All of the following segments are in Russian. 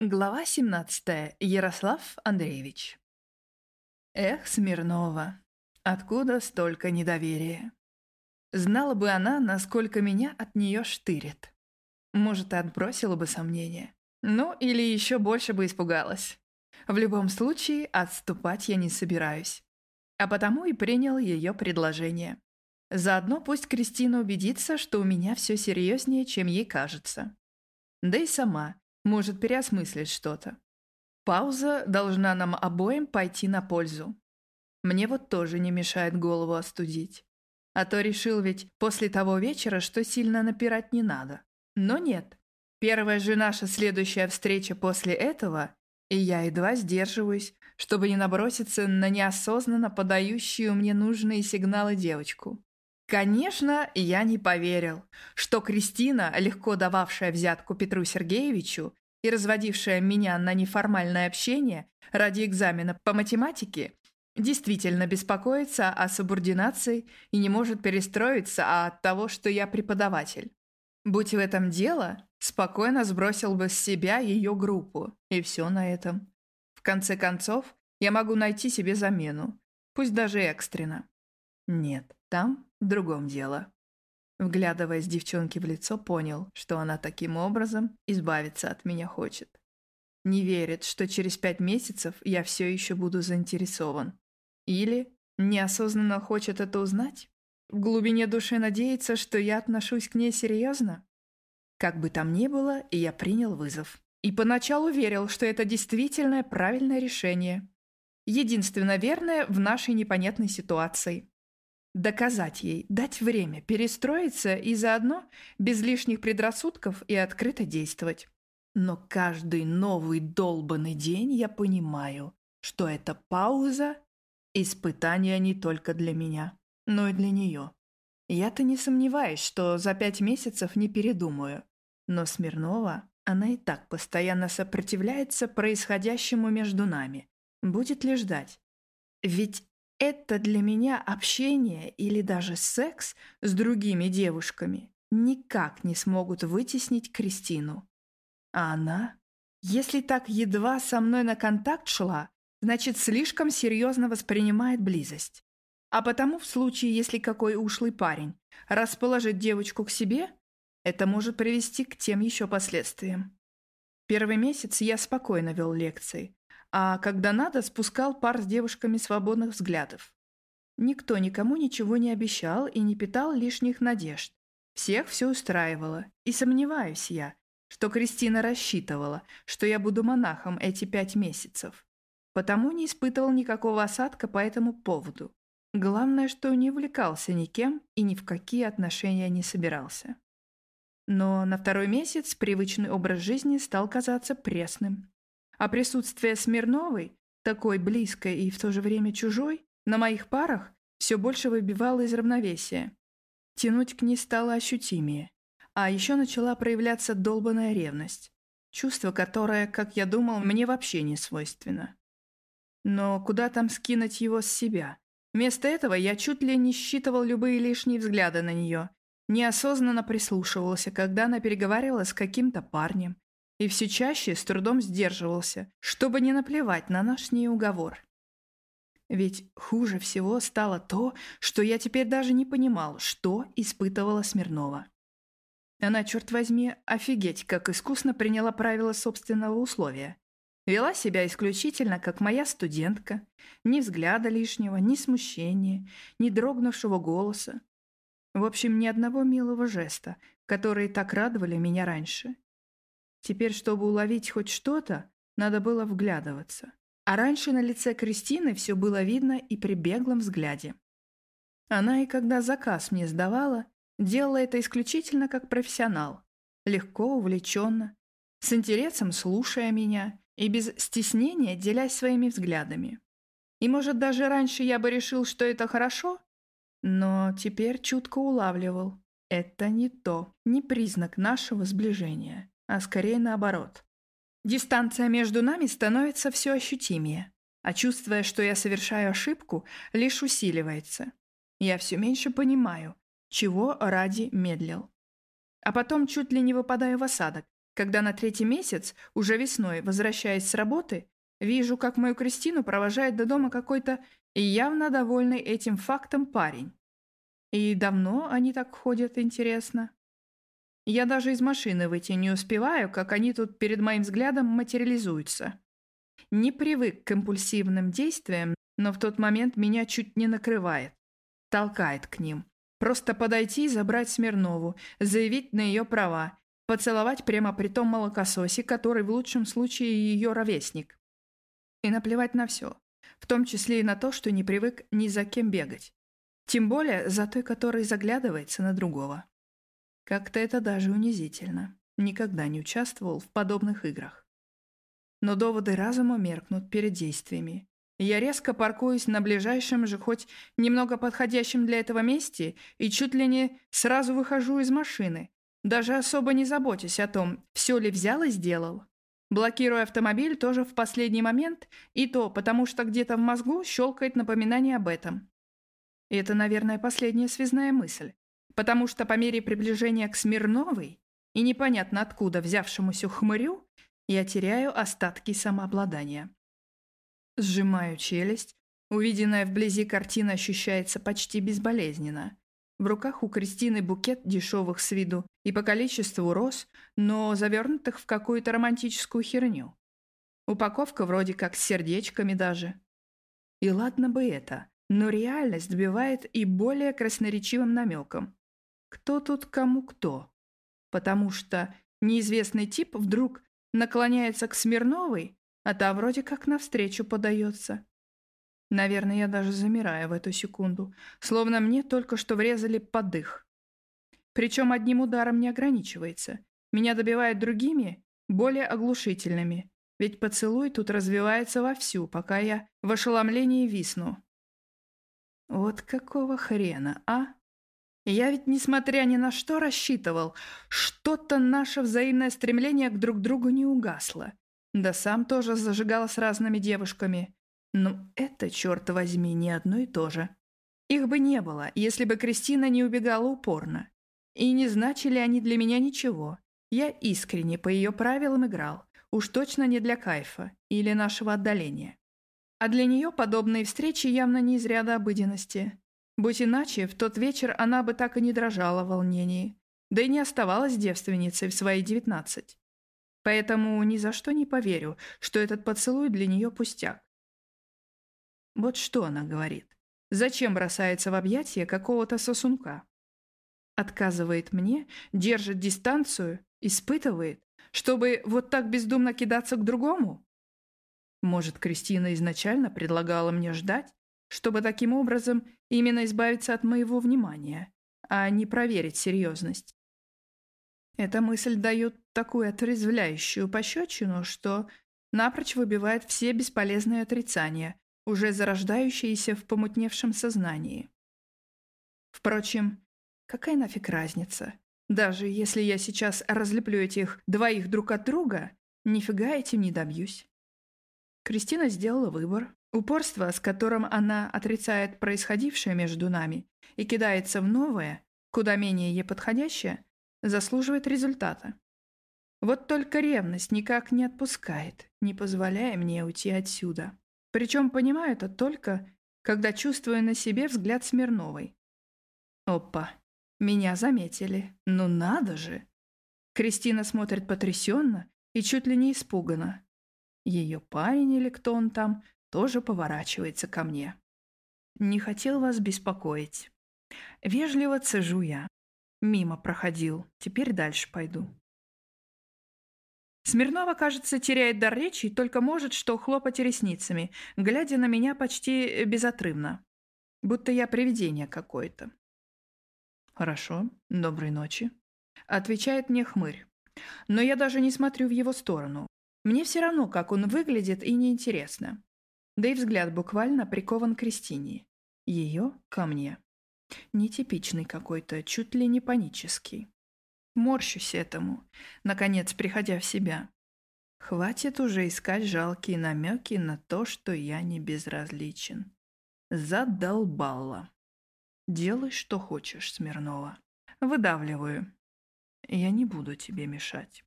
Глава 17. Ярослав Андреевич. Эх, Смирнова, откуда столько недоверия? Знала бы она, насколько меня от нее штырит. Может, и отбросила бы сомнения. Ну, или еще больше бы испугалась. В любом случае, отступать я не собираюсь. А потому и принял ее предложение. Заодно пусть Кристина убедится, что у меня все серьезнее, чем ей кажется. Да и сама может переосмыслить что-то. Пауза должна нам обоим пойти на пользу. Мне вот тоже не мешает голову остудить. А то решил ведь после того вечера, что сильно напирать не надо. Но нет. Первая же наша следующая встреча после этого, и я едва сдерживаюсь, чтобы не наброситься на неосознанно подающую мне нужные сигналы девочку. Конечно, я не поверил, что Кристина, легко дававшая взятку Петру Сергеевичу и разводившая меня на неформальное общение ради экзамена по математике, действительно беспокоится о субординации и не может перестроиться от того, что я преподаватель. Будь в этом дело, спокойно сбросил бы с себя ее группу, и все на этом. В конце концов, я могу найти себе замену, пусть даже экстренно. Нет, там в другом дело. Вглядываясь девчонке в лицо, понял, что она таким образом избавиться от меня хочет. Не верит, что через пять месяцев я все еще буду заинтересован. Или неосознанно хочет это узнать? В глубине души надеется, что я отношусь к ней серьезно? Как бы там ни было, я принял вызов. И поначалу верил, что это действительно правильное решение. Единственно верное в нашей непонятной ситуации. Доказать ей, дать время, перестроиться и заодно без лишних предрассудков и открыто действовать. Но каждый новый долбанный день я понимаю, что эта пауза – испытание не только для меня, но и для нее. Я-то не сомневаюсь, что за пять месяцев не передумаю. Но Смирнова, она и так постоянно сопротивляется происходящему между нами. Будет ли ждать? Ведь это для меня общение или даже секс с другими девушками никак не смогут вытеснить Кристину. А она? Если так едва со мной на контакт шла, значит, слишком серьезно воспринимает близость. А потому в случае, если какой ушлый парень расположит девочку к себе, это может привести к тем еще последствиям. Первый месяц я спокойно вел лекции, а когда надо, спускал пар с девушками свободных взглядов. Никто никому ничего не обещал и не питал лишних надежд. Всех все устраивало, и сомневаюсь я, что Кристина рассчитывала, что я буду монахом эти пять месяцев. Потому не испытывал никакого осадка по этому поводу. Главное, что не увлекался никем и ни в какие отношения не собирался. Но на второй месяц привычный образ жизни стал казаться пресным. А присутствие Смирновой, такой близкой и в то же время чужой, на моих парах все больше выбивало из равновесия. Тянуть к ней стало ощутимее. А еще начала проявляться долбанная ревность. Чувство, которое, как я думал, мне вообще не свойственно. Но куда там скинуть его с себя? Вместо этого я чуть ли не считывал любые лишние взгляды на нее, неосознанно прислушивался, когда она переговаривала с каким-то парнем, и все чаще с трудом сдерживался, чтобы не наплевать на наш с ней уговор. Ведь хуже всего стало то, что я теперь даже не понимал, что испытывала Смирнова. Она, черт возьми, офигеть, как искусно приняла правила собственного условия. Вела себя исключительно как моя студентка, ни взгляда лишнего, ни смущения, ни дрогнувшего голоса. В общем, ни одного милого жеста, которые так радовали меня раньше. Теперь, чтобы уловить хоть что-то, надо было вглядываться. А раньше на лице Кристины все было видно и при беглом взгляде. Она и когда заказ мне сдавала, делала это исключительно как профессионал. Легко, увлеченно, с интересом слушая меня и без стеснения делясь своими взглядами. И, может, даже раньше я бы решил, что это хорошо, но теперь чутко улавливал. Это не то, не признак нашего сближения а скорее наоборот. Дистанция между нами становится все ощутимее, а чувствуя, что я совершаю ошибку, лишь усиливается. Я все меньше понимаю, чего ради медлил. А потом чуть ли не выпадаю в осадок, когда на третий месяц, уже весной, возвращаясь с работы, вижу, как мою Кристину провожает до дома какой-то явно довольный этим фактом парень. И давно они так ходят, интересно? Я даже из машины выйти не успеваю, как они тут перед моим взглядом материализуются. Не привык к импульсивным действиям, но в тот момент меня чуть не накрывает. Толкает к ним. Просто подойти и забрать Смирнову, заявить на ее права, поцеловать прямо при том молокососе, который в лучшем случае ее ровесник. И наплевать на все, в том числе и на то, что не привык ни за кем бегать. Тем более за той, который заглядывается на другого. Как-то это даже унизительно. Никогда не участвовал в подобных играх. Но доводы разума меркнут перед действиями. Я резко паркуюсь на ближайшем же, хоть немного подходящем для этого месте, и чуть ли не сразу выхожу из машины, даже особо не заботясь о том, все ли взял и сделал. Блокирую автомобиль тоже в последний момент, и то потому, что где-то в мозгу щелкает напоминание об этом. И это, наверное, последняя связная мысль, потому что по мере приближения к Смирновой и непонятно откуда взявшемуся хмырю, я теряю остатки самообладания. Сжимаю челюсть. Увиденная вблизи картина ощущается почти безболезненно. В руках у Кристины букет дешевых с виду и по количеству роз, но завернутых в какую-то романтическую херню. Упаковка вроде как с сердечками даже. И ладно бы это, но реальность добивает и более красноречивым намеком. Кто тут кому кто? Потому что неизвестный тип вдруг наклоняется к Смирновой, а та вроде как навстречу подается. Наверное, я даже замираю в эту секунду, словно мне только что врезали под дых. Причем одним ударом не ограничивается. Меня добивают другими, более оглушительными. Ведь поцелуй тут развивается вовсю, пока я в ошеломлении висну. Вот какого хрена, а? Я ведь, несмотря ни на что, рассчитывал, что-то наше взаимное стремление к друг другу не угасло. Да сам тоже зажигал с разными девушками. Но это, черт возьми, не одно и то же. Их бы не было, если бы Кристина не убегала упорно. И не значили они для меня ничего. Я искренне по ее правилам играл. Уж точно не для кайфа или нашего отдаления. А для нее подобные встречи явно не из ряда обыденности. Будь иначе, в тот вечер она бы так и не дрожала в волнении. Да и не оставалась девственницей в свои девятнадцать. Поэтому ни за что не поверю, что этот поцелуй для нее пустяк. Вот что она говорит. Зачем бросается в объятия какого-то сосунка? Отказывает мне, держит дистанцию, испытывает, чтобы вот так бездумно кидаться к другому? Может, Кристина изначально предлагала мне ждать, чтобы таким образом именно избавиться от моего внимания, а не проверить серьезность? Эта мысль дает такую отрезвляющую пощечину, что напрочь выбивает все бесполезные отрицания, уже зарождающиеся в помутневшем сознании. Впрочем, какая нафиг разница? Даже если я сейчас разлеплю этих двоих друг от друга, нифига этим не добьюсь. Кристина сделала выбор. Упорство, с которым она отрицает происходившее между нами и кидается в новое, куда менее ей подходящее, заслуживает результата. Вот только ревность никак не отпускает, не позволяя мне уйти отсюда. Причем понимаю это только, когда чувствую на себе взгляд Смирновой. Опа, меня заметили. Ну надо же! Кристина смотрит потрясенно и чуть ли не испуганно. Ее парень или кто он там тоже поворачивается ко мне. Не хотел вас беспокоить. Вежливо цежу я. Мимо проходил, теперь дальше пойду. Смирнова, кажется, теряет дар речи и только может что хлопать ресницами, глядя на меня почти безотрывно. Будто я привидение какое-то. «Хорошо, доброй ночи», — отвечает мне хмырь. Но я даже не смотрю в его сторону. Мне все равно, как он выглядит, и неинтересно. Да и взгляд буквально прикован к Кристине. Ее ко мне. Нетипичный какой-то, чуть ли не панический. Морщусь этому, наконец приходя в себя. Хватит уже искать жалкие намеки на то, что я не безразличен. Задолбала. Делай, что хочешь, Смирнова. Выдавливаю. Я не буду тебе мешать.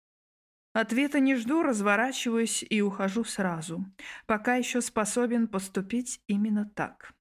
Ответа не жду, разворачиваюсь и ухожу сразу, пока еще способен поступить именно так.